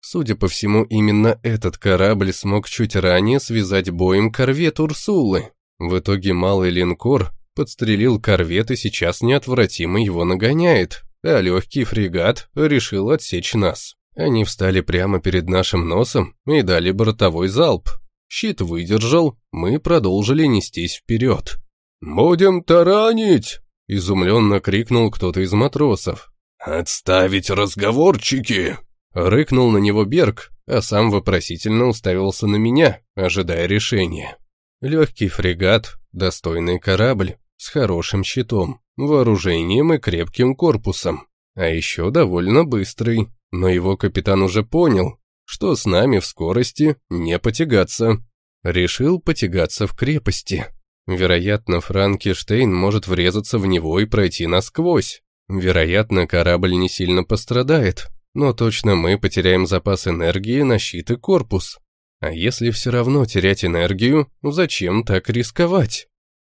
Судя по всему, именно этот корабль смог чуть ранее связать боем корвет Урсулы. В итоге малый линкор подстрелил корвет и сейчас неотвратимо его нагоняет, а легкий фрегат решил отсечь нас. Они встали прямо перед нашим носом и дали бортовой залп. Щит выдержал, мы продолжили нестись вперед. «Будем таранить!» – изумленно крикнул кто-то из матросов. «Отставить разговорчики!» – рыкнул на него Берг, а сам вопросительно уставился на меня, ожидая решения. Легкий фрегат, достойный корабль, с хорошим щитом, вооружением и крепким корпусом, а еще довольно быстрый. Но его капитан уже понял, что с нами в скорости не потягаться. Решил потягаться в крепости. Вероятно, Франкенштейн может врезаться в него и пройти насквозь. Вероятно, корабль не сильно пострадает, но точно мы потеряем запас энергии на щит и корпус. А если все равно терять энергию, зачем так рисковать?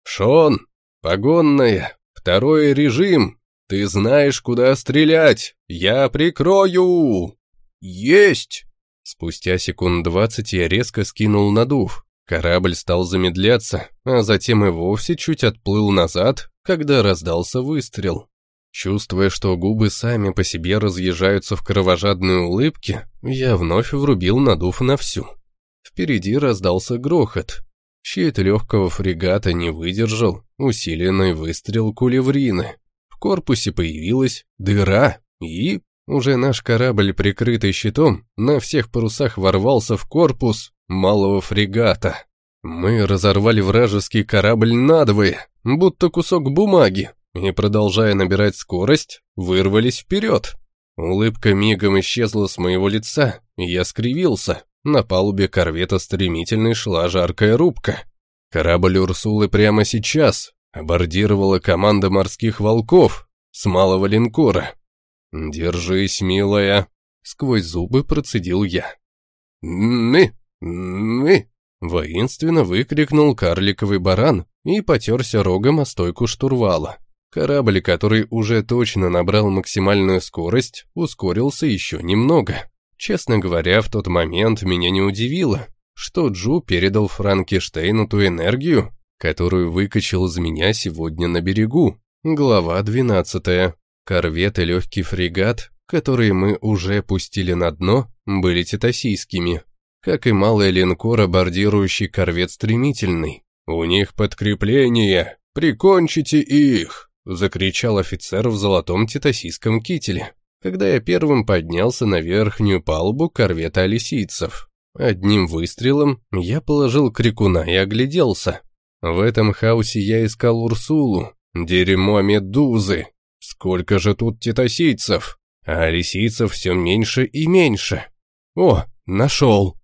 «Шон! Погонная! Второй режим! «Ты знаешь, куда стрелять! Я прикрою!» «Есть!» Спустя секунд двадцать я резко скинул надув. Корабль стал замедляться, а затем и вовсе чуть отплыл назад, когда раздался выстрел. Чувствуя, что губы сами по себе разъезжаются в кровожадной улыбке, я вновь врубил надув на всю. Впереди раздался грохот. Щит легкого фрегата не выдержал, усиленный выстрел кулеврины. В корпусе появилась дыра, и уже наш корабль, прикрытый щитом, на всех парусах ворвался в корпус малого фрегата. Мы разорвали вражеский корабль надвое, будто кусок бумаги, и, продолжая набирать скорость, вырвались вперед. Улыбка мигом исчезла с моего лица, и я скривился. На палубе корвета стремительно шла жаркая рубка. Корабль Урсулы прямо сейчас, Абордировала команда морских волков с малого линкора. «Держись, милая!» — сквозь зубы процедил я. «Мы! Мы!» — воинственно выкрикнул карликовый баран и потерся рогом о стойку штурвала. Корабль, который уже точно набрал максимальную скорость, ускорился еще немного. Честно говоря, в тот момент меня не удивило, что Джу передал Франкенштейну ту энергию, которую выкачал из меня сегодня на берегу. Глава 12. Корвет и легкий фрегат, которые мы уже пустили на дно, были титасийскими, как и малый линкор, абордирующий корвет стремительный. «У них подкрепление! Прикончите их!» — закричал офицер в золотом титасийском кителе, когда я первым поднялся на верхнюю палубу корвета алисийцев. Одним выстрелом я положил крикуна и огляделся. В этом хаосе я искал Урсулу, дерьмо медузы. Сколько же тут титасийцев? А лисийцев все меньше и меньше. О, нашел.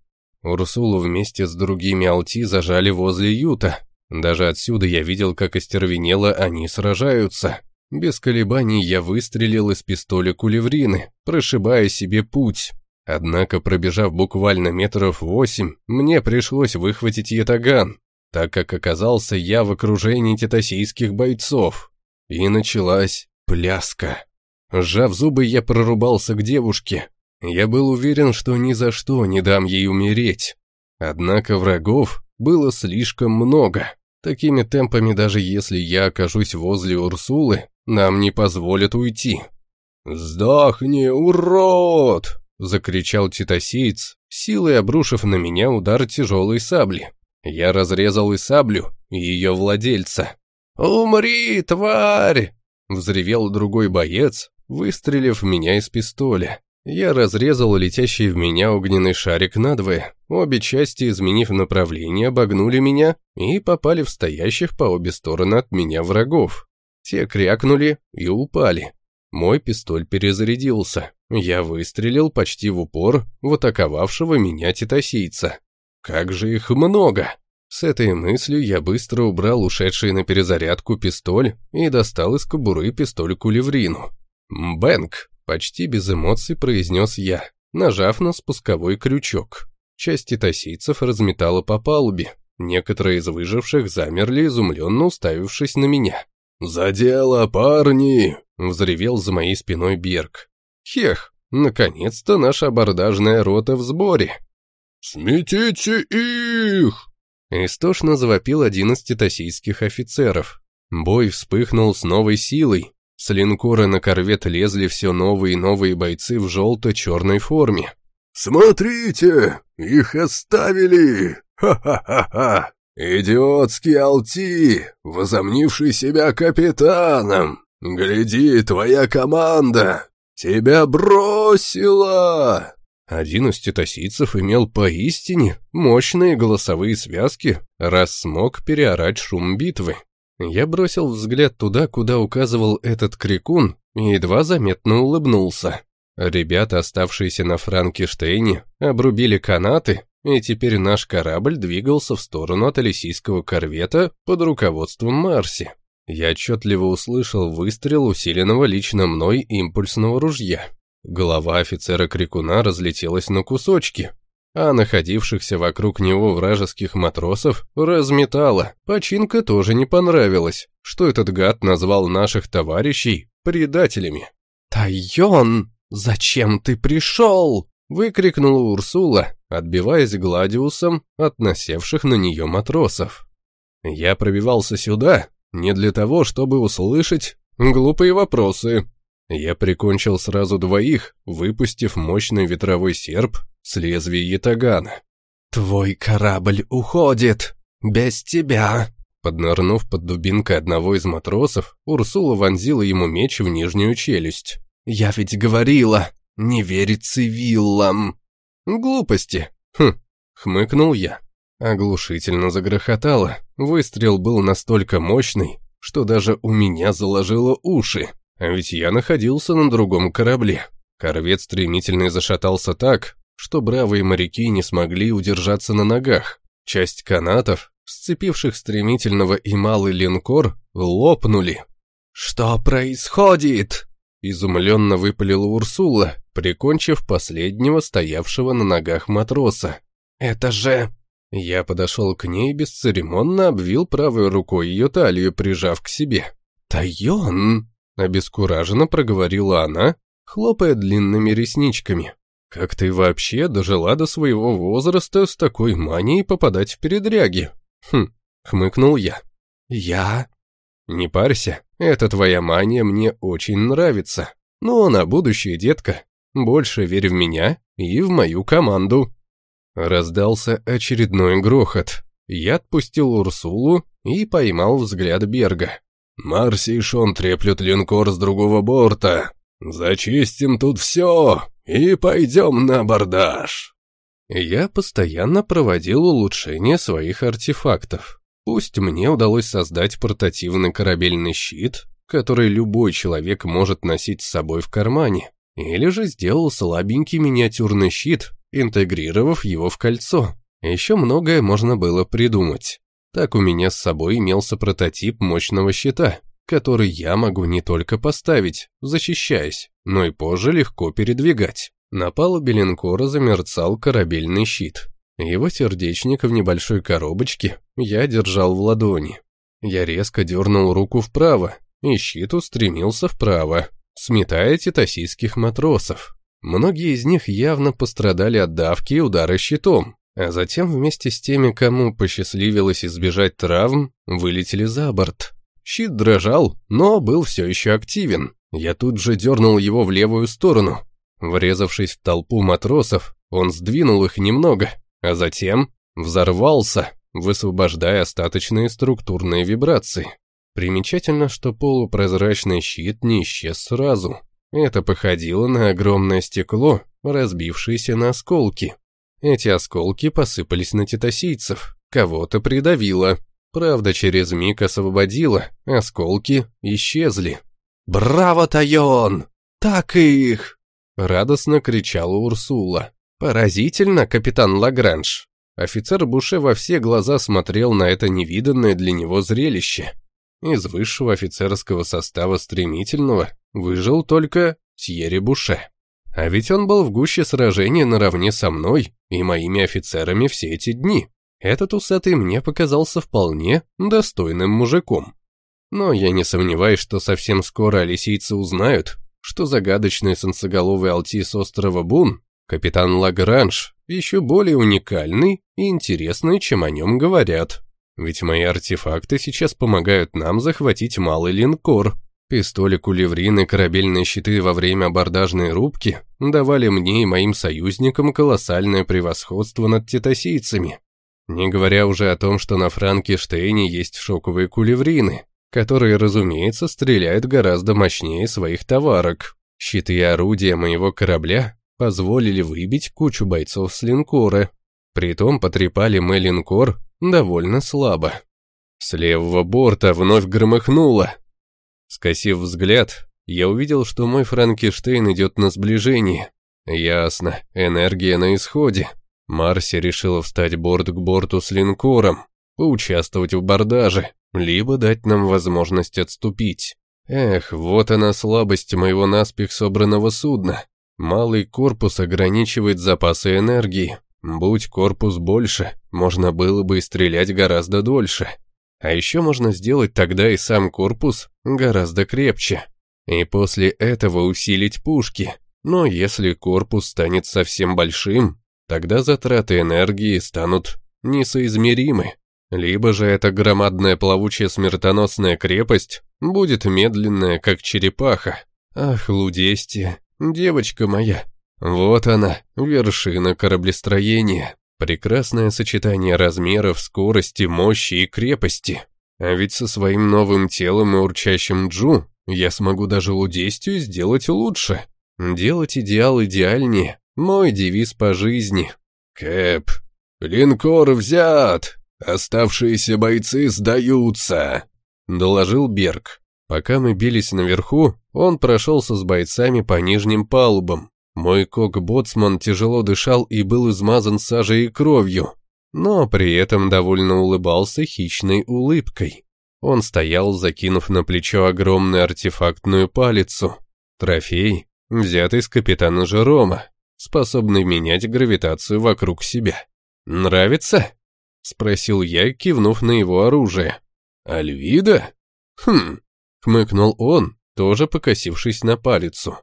Урсулу вместе с другими алти зажали возле юта. Даже отсюда я видел, как остервенело они сражаются. Без колебаний я выстрелил из пистоля кулеврины, прошибая себе путь. Однако, пробежав буквально метров восемь, мне пришлось выхватить ятаган, так как оказался я в окружении титасийских бойцов. И началась пляска. Сжав зубы, я прорубался к девушке. Я был уверен, что ни за что не дам ей умереть. Однако врагов было слишком много. Такими темпами, даже если я окажусь возле Урсулы, нам не позволят уйти. «Сдохни, урод!» — закричал титосеец, силой обрушив на меня удар тяжелой сабли. Я разрезал и саблю, и ее владельца. «Умри, тварь!» — взревел другой боец, выстрелив меня из пистоля. Я разрезал летящий в меня огненный шарик надвое. Обе части, изменив направление, обогнули меня и попали в стоящих по обе стороны от меня врагов. Те крякнули и упали. Мой пистоль перезарядился. Я выстрелил почти в упор в атаковавшего меня титосийца. Как же их много! С этой мыслью я быстро убрал ушедший на перезарядку пистоль и достал из кобуры пистоль кулеврину. «Бэнк!» — почти без эмоций произнес я, нажав на спусковой крючок. Часть титосийцев разметала по палубе. Некоторые из выживших замерли, изумленно уставившись на меня. «За дело, парни!» — взревел за моей спиной Берг. «Хех, наконец-то наша абордажная рота в сборе!» «Сметите их!» Истошно завопил один из титосийских офицеров. Бой вспыхнул с новой силой. С линкора на корвет лезли все новые и новые бойцы в желто-черной форме. «Смотрите! Их оставили! Ха-ха-ха-ха! Идиотский Алти, возомнивший себя капитаном! Гляди, твоя команда! Тебя бросила!» Один из титосийцев имел поистине мощные голосовые связки, раз смог переорать шум битвы. Я бросил взгляд туда, куда указывал этот крикун, и едва заметно улыбнулся. Ребята, оставшиеся на Франкештейне, обрубили канаты, и теперь наш корабль двигался в сторону от Алисийского корвета под руководством Марси. Я отчетливо услышал выстрел усиленного лично мной импульсного ружья. Голова офицера-крикуна разлетелась на кусочки, а находившихся вокруг него вражеских матросов разметало. Починка тоже не понравилась, что этот гад назвал наших товарищей предателями. «Тайон, зачем ты пришел?» — выкрикнула Урсула, отбиваясь гладиусом от насевших на нее матросов. «Я пробивался сюда не для того, чтобы услышать глупые вопросы», я прикончил сразу двоих, выпустив мощный ветровой серп с лезвия ятагана. «Твой корабль уходит! Без тебя!» Поднырнув под дубинкой одного из матросов, Урсула вонзила ему меч в нижнюю челюсть. «Я ведь говорила, не верь цивиллам!» «Глупости!» «Хм!» — хмыкнул я. Оглушительно загрохотало. Выстрел был настолько мощный, что даже у меня заложило уши. А ведь я находился на другом корабле. Корвет стремительно зашатался так, что бравые моряки не смогли удержаться на ногах. Часть канатов, сцепивших стремительного и малый линкор, лопнули. «Что происходит?» Изумленно выпалила Урсула, прикончив последнего стоявшего на ногах матроса. «Это же...» Я подошел к ней бесцеремонно обвил правой рукой ее талию, прижав к себе. «Тайон!» Обескураженно проговорила она, хлопая длинными ресничками. «Как ты вообще дожила до своего возраста с такой манией попадать в передряги?» «Хм», — хмыкнул я. «Я?» «Не парься, эта твоя мания мне очень нравится. Но на будущее, детка, больше верь в меня и в мою команду». Раздался очередной грохот. я отпустил Урсулу и поймал взгляд Берга. «Марси и Шон треплют линкор с другого борта. Зачистим тут все и пойдем на абордаж». Я постоянно проводил улучшение своих артефактов. Пусть мне удалось создать портативный корабельный щит, который любой человек может носить с собой в кармане, или же сделал слабенький миниатюрный щит, интегрировав его в кольцо. Еще многое можно было придумать. Так у меня с собой имелся прототип мощного щита, который я могу не только поставить, защищаясь, но и позже легко передвигать. На палубе линкора замерцал корабельный щит. Его сердечник в небольшой коробочке я держал в ладони. Я резко дернул руку вправо, и щит устремился вправо, сметая титасийских матросов. Многие из них явно пострадали от давки и удара щитом, а затем вместе с теми, кому посчастливилось избежать травм, вылетели за борт. Щит дрожал, но был все еще активен. Я тут же дернул его в левую сторону, Врезавшись в толпу матросов, он сдвинул их немного, а затем взорвался, высвобождая остаточные структурные вибрации. Примечательно, что полупрозрачный щит не исчез сразу. Это походило на огромное стекло, разбившееся на осколки. Эти осколки посыпались на титасийцев, кого-то придавило. Правда, через миг освободило, осколки исчезли. «Браво, Тайон! Так их!» Радостно кричала Урсула. «Поразительно, капитан Лагранж!» Офицер Буше во все глаза смотрел на это невиданное для него зрелище. Из высшего офицерского состава стремительного выжил только Тьерри Буше. А ведь он был в гуще сражения наравне со мной и моими офицерами все эти дни. Этот усатый мне показался вполне достойным мужиком. Но я не сомневаюсь, что совсем скоро алисийцы узнают, что загадочный солнцеголовый алтис острова Бун, капитан Лагранж, еще более уникальный и интересный, чем о нем говорят. Ведь мои артефакты сейчас помогают нам захватить малый линкор. Пистоли, кулеврины, корабельные щиты во время абордажной рубки давали мне и моим союзникам колоссальное превосходство над титасийцами. Не говоря уже о том, что на Франкештейне есть шоковые кулеврины, которые, разумеется, стреляют гораздо мощнее своих товарок. Щиты и орудия моего корабля позволили выбить кучу бойцов с линкора. Притом потрепали мы линкор довольно слабо. С левого борта вновь громыхнуло. Скосив взгляд, я увидел, что мой Франкенштейн идет на сближение. Ясно, энергия на исходе. Марси решила встать борт к борту с линкором, поучаствовать в бордаже либо дать нам возможность отступить. Эх, вот она слабость моего наспех собранного судна. Малый корпус ограничивает запасы энергии. Будь корпус больше, можно было бы и стрелять гораздо дольше. А еще можно сделать тогда и сам корпус гораздо крепче. И после этого усилить пушки. Но если корпус станет совсем большим, тогда затраты энергии станут несоизмеримы. Либо же эта громадная плавучая смертоносная крепость будет медленная, как черепаха. Ах, Лудестия, девочка моя, вот она, вершина кораблестроения. Прекрасное сочетание размеров, скорости, мощи и крепости. А ведь со своим новым телом и урчащим Джу я смогу даже Лудестию сделать лучше. Делать идеал идеальнее. Мой девиз по жизни. Кэп, линкор взят! «Оставшиеся бойцы сдаются», — доложил Берг. Пока мы бились наверху, он прошелся с бойцами по нижним палубам. Мой кок-боцман тяжело дышал и был измазан сажей и кровью, но при этом довольно улыбался хищной улыбкой. Он стоял, закинув на плечо огромную артефактную палицу. Трофей, взятый с капитана Жерома, способный менять гравитацию вокруг себя. «Нравится?» — спросил я, кивнув на его оружие. «Альвида?» «Хм», — хмыкнул он, тоже покосившись на палицу.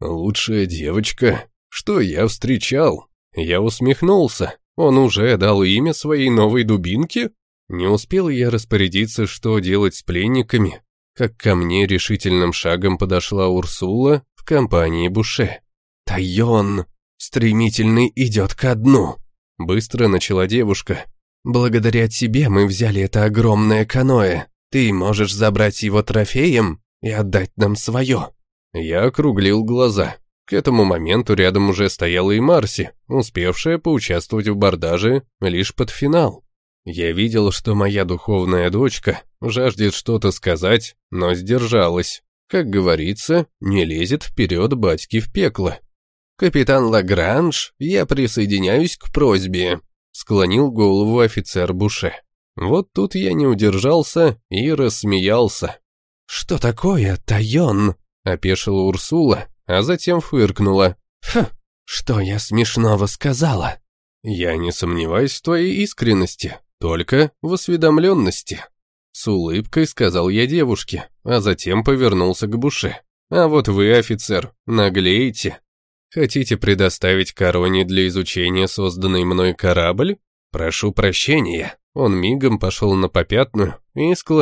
«Лучшая девочка, что я встречал». Я усмехнулся. Он уже дал имя своей новой дубинке? Не успел я распорядиться, что делать с пленниками, как ко мне решительным шагом подошла Урсула в компании Буше. «Тайон! Стремительный идет ко дну!» Быстро начала девушка, Благодаря тебе мы взяли это огромное каноэ. Ты можешь забрать его трофеем и отдать нам свое». Я округлил глаза. К этому моменту рядом уже стояла и Марси, успевшая поучаствовать в бордаже лишь под финал. Я видел, что моя духовная дочка жаждет что-то сказать, но сдержалась. Как говорится, не лезет вперед батьки в пекло. «Капитан Лагранж, я присоединяюсь к просьбе», склонил голову офицер Буше. Вот тут я не удержался и рассмеялся. «Что такое, Тайон?» – опешила Урсула, а затем фыркнула. «Фу, что я смешного сказала?» «Я не сомневаюсь в твоей искренности, только в осведомленности». С улыбкой сказал я девушке, а затем повернулся к Буше. «А вот вы, офицер, наглеете. Хотите предоставить короне для изучения созданный мной корабль? Прошу прощения». Он мигом пошел на попятную и склонился